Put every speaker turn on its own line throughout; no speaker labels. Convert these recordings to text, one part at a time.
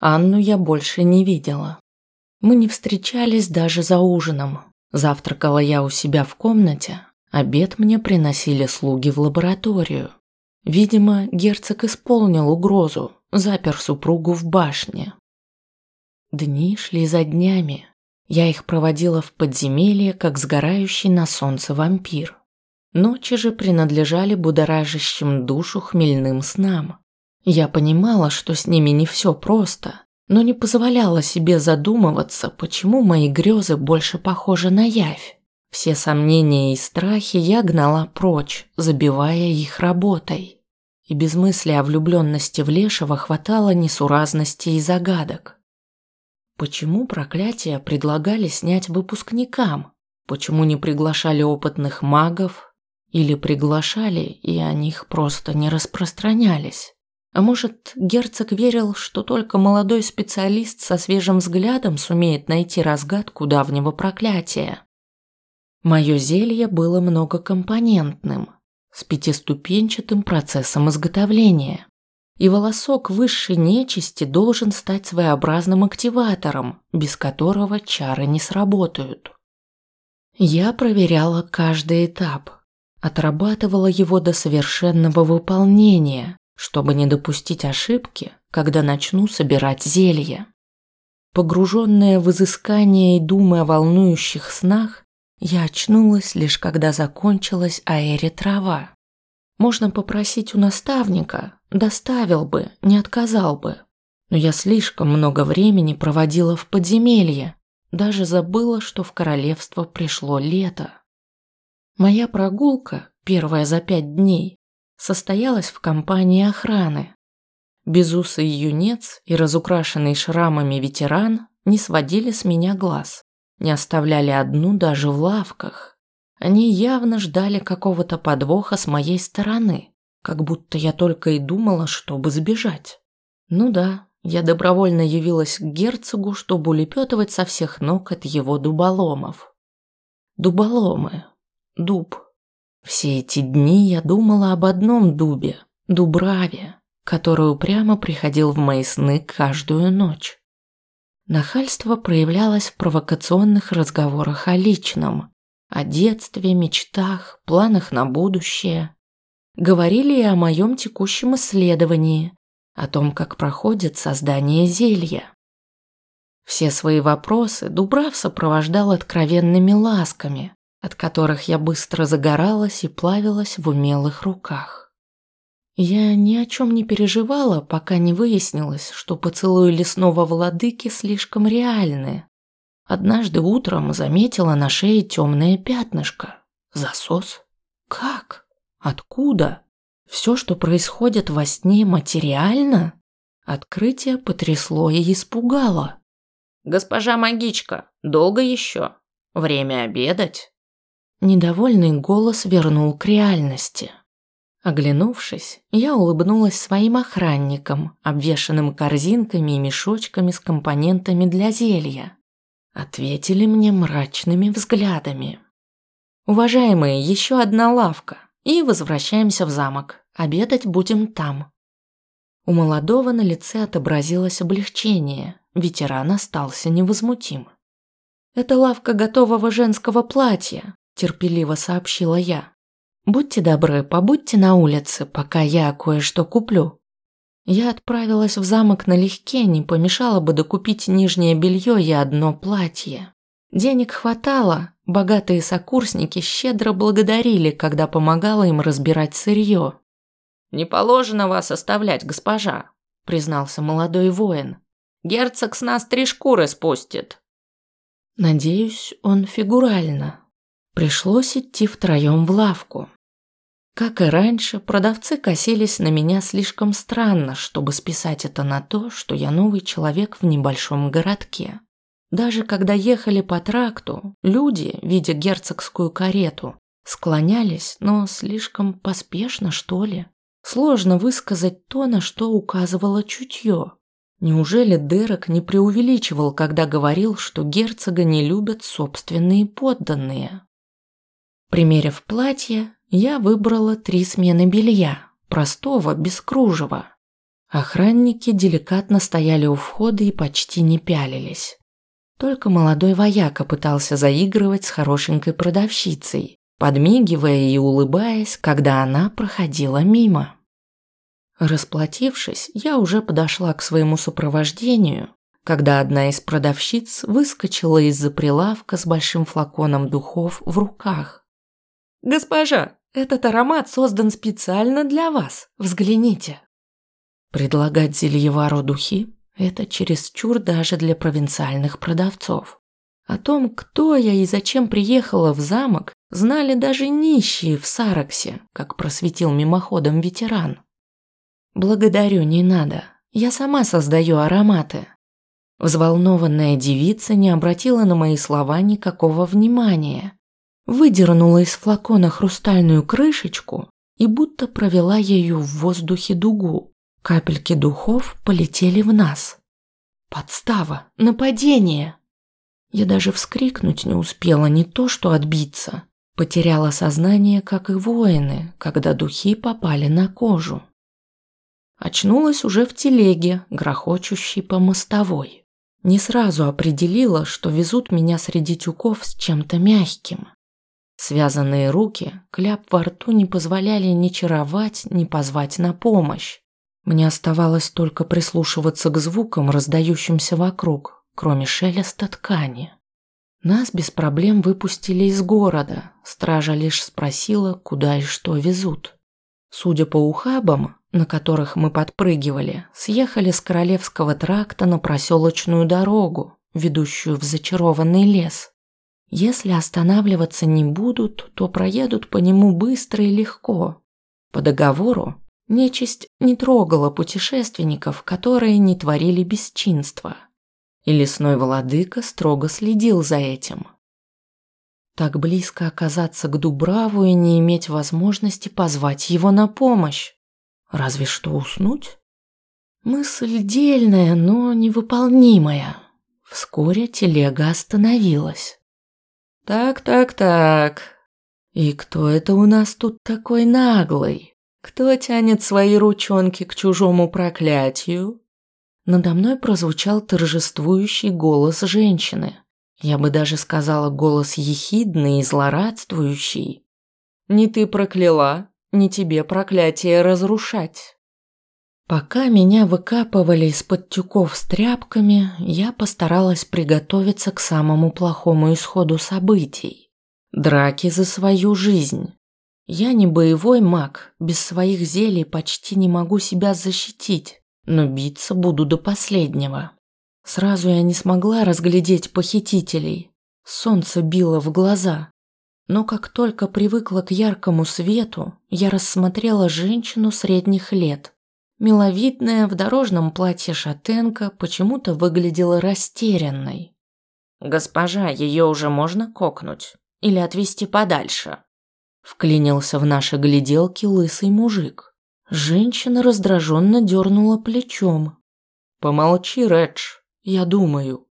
Анну я больше не видела. Мы не встречались даже за ужином. Завтракала я у себя в комнате, обед мне приносили слуги в лабораторию. Видимо, герцог исполнил угрозу, запер супругу в башне. Дни шли за днями. Я их проводила в подземелье, как сгорающий на солнце вампир. Ночи же принадлежали будоражащим душу хмельным снам. Я понимала, что с ними не все просто, но не позволяла себе задумываться, почему мои грезы больше похожи на явь. Все сомнения и страхи я гнала прочь, забивая их работой. И без мысли о влюбленности в Лешего хватало несуразности и загадок. Почему проклятия предлагали снять выпускникам? Почему не приглашали опытных магов? Или приглашали, и о них просто не распространялись? А может, герцог верил, что только молодой специалист со свежим взглядом сумеет найти разгадку давнего проклятия? Мое зелье было многокомпонентным, с пятиступенчатым процессом изготовления. И волосок высшей нечисти должен стать своеобразным активатором, без которого чары не сработают. Я проверяла каждый этап, отрабатывала его до совершенного выполнения, чтобы не допустить ошибки, когда начну собирать зелье. Погруженная в изыскание и думая о волнующих снах, я очнулась лишь когда закончилась аэре трава. Можно попросить у наставника, доставил бы, не отказал бы. Но я слишком много времени проводила в подземелье, даже забыла, что в королевство пришло лето. Моя прогулка, первая за пять дней, состоялась в компании охраны. Безусый юнец и разукрашенный шрамами ветеран не сводили с меня глаз, не оставляли одну даже в лавках. Они явно ждали какого-то подвоха с моей стороны, как будто я только и думала, чтобы сбежать. Ну да, я добровольно явилась к герцогу, чтобы улепетывать со всех ног от его дуболомов. Дуболомы. Дуб. Все эти дни я думала об одном дубе – Дубраве, который упрямо приходил в мои сны каждую ночь. Нахальство проявлялось в провокационных разговорах о личном, о детстве, мечтах, планах на будущее. Говорили и о моем текущем исследовании, о том, как проходит создание зелья. Все свои вопросы Дубрав сопровождал откровенными ласками, от которых я быстро загоралась и плавилась в умелых руках. Я ни о чем не переживала, пока не выяснилось, что поцелуи лесного владыки слишком реальны. Однажды утром заметила на шее темное пятнышко. Засос? Как? Откуда? Все, что происходит во сне, материально? Открытие потрясло и испугало. «Госпожа магичка, долго еще? Время обедать?» Недовольный голос вернул к реальности. Оглянувшись, я улыбнулась своим охранникам, обвешанным корзинками и мешочками с компонентами для зелья. Ответили мне мрачными взглядами. «Уважаемые, еще одна лавка, и возвращаемся в замок. Обедать будем там». У молодого на лице отобразилось облегчение, ветеран остался невозмутим. «Это лавка готового женского платья, терпеливо сообщила я. Будьте добры, побудьте на улице, пока я кое-что куплю. Я отправилась в замок налегке, не помешало бы докупить нижнее белье и одно платье. Денег хватало, богатые сокурсники щедро благодарили, когда помогала им разбирать сырье. «Не положено вас оставлять, госпожа», – признался молодой воин. «Герцог с нас три шкуры спустит». Надеюсь, он фигурально, Пришлось идти втроем в лавку. Как и раньше, продавцы косились на меня слишком странно, чтобы списать это на то, что я новый человек в небольшом городке. Даже когда ехали по тракту, люди, видя герцогскую карету, склонялись, но слишком поспешно, что ли. Сложно высказать то, на что указывало чутье. Неужели Дерек не преувеличивал, когда говорил, что герцога не любят собственные подданные? Примерив платье, я выбрала три смены белья, простого, без кружева. Охранники деликатно стояли у входа и почти не пялились. Только молодой вояка пытался заигрывать с хорошенькой продавщицей, подмигивая и улыбаясь, когда она проходила мимо. Расплатившись, я уже подошла к своему сопровождению, когда одна из продавщиц выскочила из-за прилавка с большим флаконом духов в руках. «Госпожа, этот аромат создан специально для вас. Взгляните». Предлагать зельевару духи – это чересчур даже для провинциальных продавцов. О том, кто я и зачем приехала в замок, знали даже нищие в Сараксе, как просветил мимоходом ветеран. «Благодарю, не надо. Я сама создаю ароматы». Взволнованная девица не обратила на мои слова никакого внимания. Выдернула из флакона хрустальную крышечку и будто провела ею в воздухе дугу. Капельки духов полетели в нас. Подстава, нападение. Я даже вскрикнуть не успела, не то что отбиться. Потеряла сознание, как и воины, когда духи попали на кожу. Очнулась уже в телеге, грохочущей по мостовой. Не сразу определила, что везут меня среди тюков с чем-то мягким. Связанные руки, кляп во рту не позволяли ни чаровать, ни позвать на помощь. Мне оставалось только прислушиваться к звукам, раздающимся вокруг, кроме шелеста ткани. Нас без проблем выпустили из города. Стража лишь спросила, куда и что везут. Судя по ухабам, на которых мы подпрыгивали, съехали с Королевского тракта на проселочную дорогу, ведущую в зачарованный лес. Если останавливаться не будут, то проедут по нему быстро и легко. По договору Нечисть не трогала путешественников, которые не творили бесчинства. И лесной владыка строго следил за этим. Так близко оказаться к Дубраву и не иметь возможности позвать его на помощь. Разве что уснуть? Мысль дельная, но невыполнимая. Вскоре телега остановилась. «Так, так, так. И кто это у нас тут такой наглый?» Кто тянет свои ручонки к чужому проклятию? Надо мной прозвучал торжествующий голос женщины. Я бы даже сказала голос ехидный и злорадствующий. Не ты прокляла, не тебе проклятие разрушать. Пока меня выкапывали из-под тюков с тряпками, я постаралась приготовиться к самому плохому исходу событий. Драки за свою жизнь. Я не боевой маг, без своих зелий почти не могу себя защитить, но биться буду до последнего. Сразу я не смогла разглядеть похитителей. Солнце било в глаза. Но как только привыкла к яркому свету, я рассмотрела женщину средних лет. Миловидная в дорожном платье шатенка почему-то выглядела растерянной. «Госпожа, ее уже можно кокнуть? Или отвезти подальше?» Вклинился в наши гляделки лысый мужик. Женщина раздраженно дернула плечом. «Помолчи, Редж, я думаю».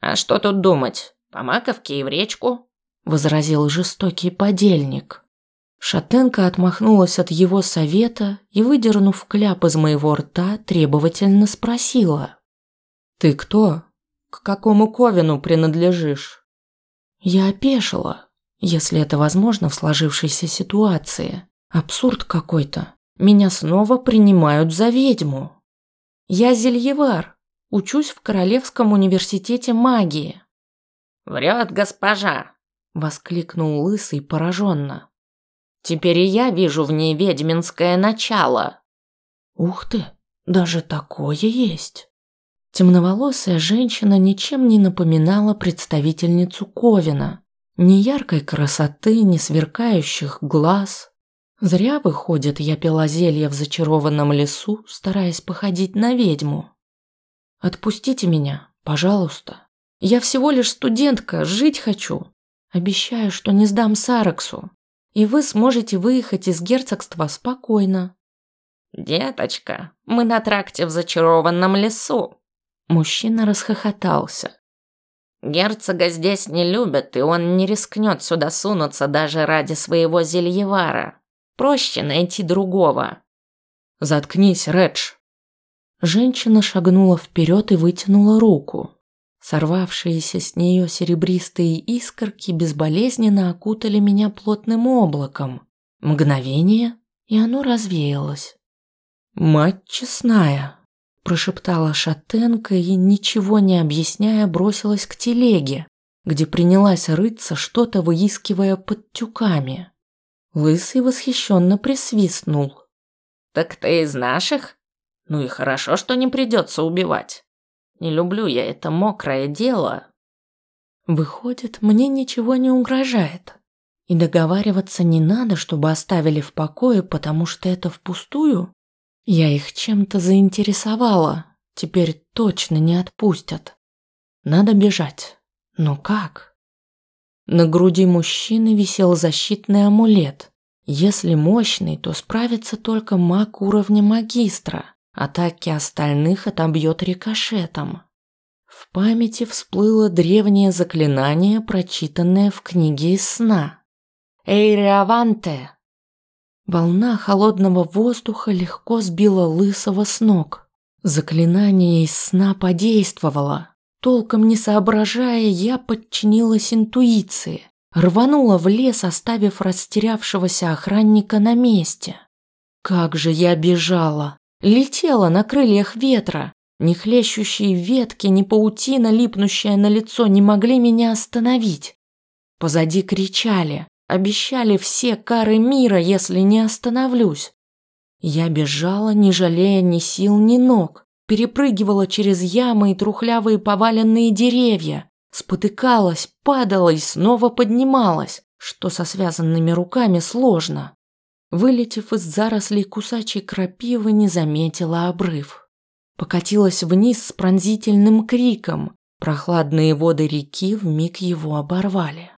«А что тут думать? По маковке и в речку?» Возразил жестокий подельник. Шатенка отмахнулась от его совета и, выдернув кляп из моего рта, требовательно спросила. «Ты кто? К какому ковину принадлежишь?» Я опешила. Если это возможно в сложившейся ситуации. Абсурд какой-то. Меня снова принимают за ведьму. Я зельевар. Учусь в Королевском университете магии. «Врет госпожа!» – воскликнул Лысый пораженно. «Теперь и я вижу в ней ведьминское начало». «Ух ты, даже такое есть!» Темноволосая женщина ничем не напоминала представительницу Ковина, ни яркой красоты, ни сверкающих глаз. Зря, выходит, я пила зелье в зачарованном лесу, стараясь походить на ведьму. Отпустите меня, пожалуйста. Я всего лишь студентка, жить хочу. Обещаю, что не сдам Сараксу, и вы сможете выехать из герцогства спокойно. Деточка, мы на тракте в зачарованном лесу. Мужчина расхохотался. Герцога здесь не любят, и он не рискнет сюда сунуться даже ради своего зельевара. Проще найти другого. Заткнись, Редж. Женщина шагнула вперед и вытянула руку. Сорвавшиеся с нее серебристые искорки безболезненно окутали меня плотным облаком. Мгновение, и оно развеялось. «Мать честная!» – прошептала шатенка и, ничего не объясняя, бросилась к телеге, где принялась рыться, что-то выискивая под тюками. Лысый восхищенно присвистнул.
«Так ты из наших?» Ну и хорошо, что не придется убивать. Не люблю я это мокрое дело.
Выходит, мне ничего не угрожает. И договариваться не надо, чтобы оставили в покое, потому что это впустую. Я их чем-то заинтересовала. Теперь точно не отпустят. Надо бежать. Но как? На груди мужчины висел защитный амулет. Если мощный, то справится только маг уровня магистра. Атаки остальных отобьет рикошетом. В памяти всплыло древнее заклинание, прочитанное в книге из сна. «Эйреаванте!» Волна холодного воздуха легко сбила лысого с ног. Заклинание из сна подействовало. Толком не соображая, я подчинилась интуиции. Рванула в лес, оставив растерявшегося охранника на месте. Как же я бежала! Летела на крыльях ветра. Ни хлещущие ветки, ни паутина, липнущая на лицо, не могли меня остановить. Позади кричали, обещали все кары мира, если не остановлюсь. Я бежала, не жалея ни сил, ни ног, перепрыгивала через ямы и трухлявые поваленные деревья, спотыкалась, падала и снова поднималась, что со связанными руками сложно. Вылетев из зарослей кусачей крапивы, не заметила обрыв. Покатилась вниз с пронзительным криком. Прохладные воды реки вмиг его оборвали.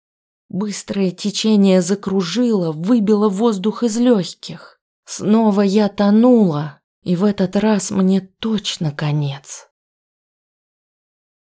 Быстрое течение закружило, выбило воздух из легких. Снова я тонула, и в этот раз мне точно конец.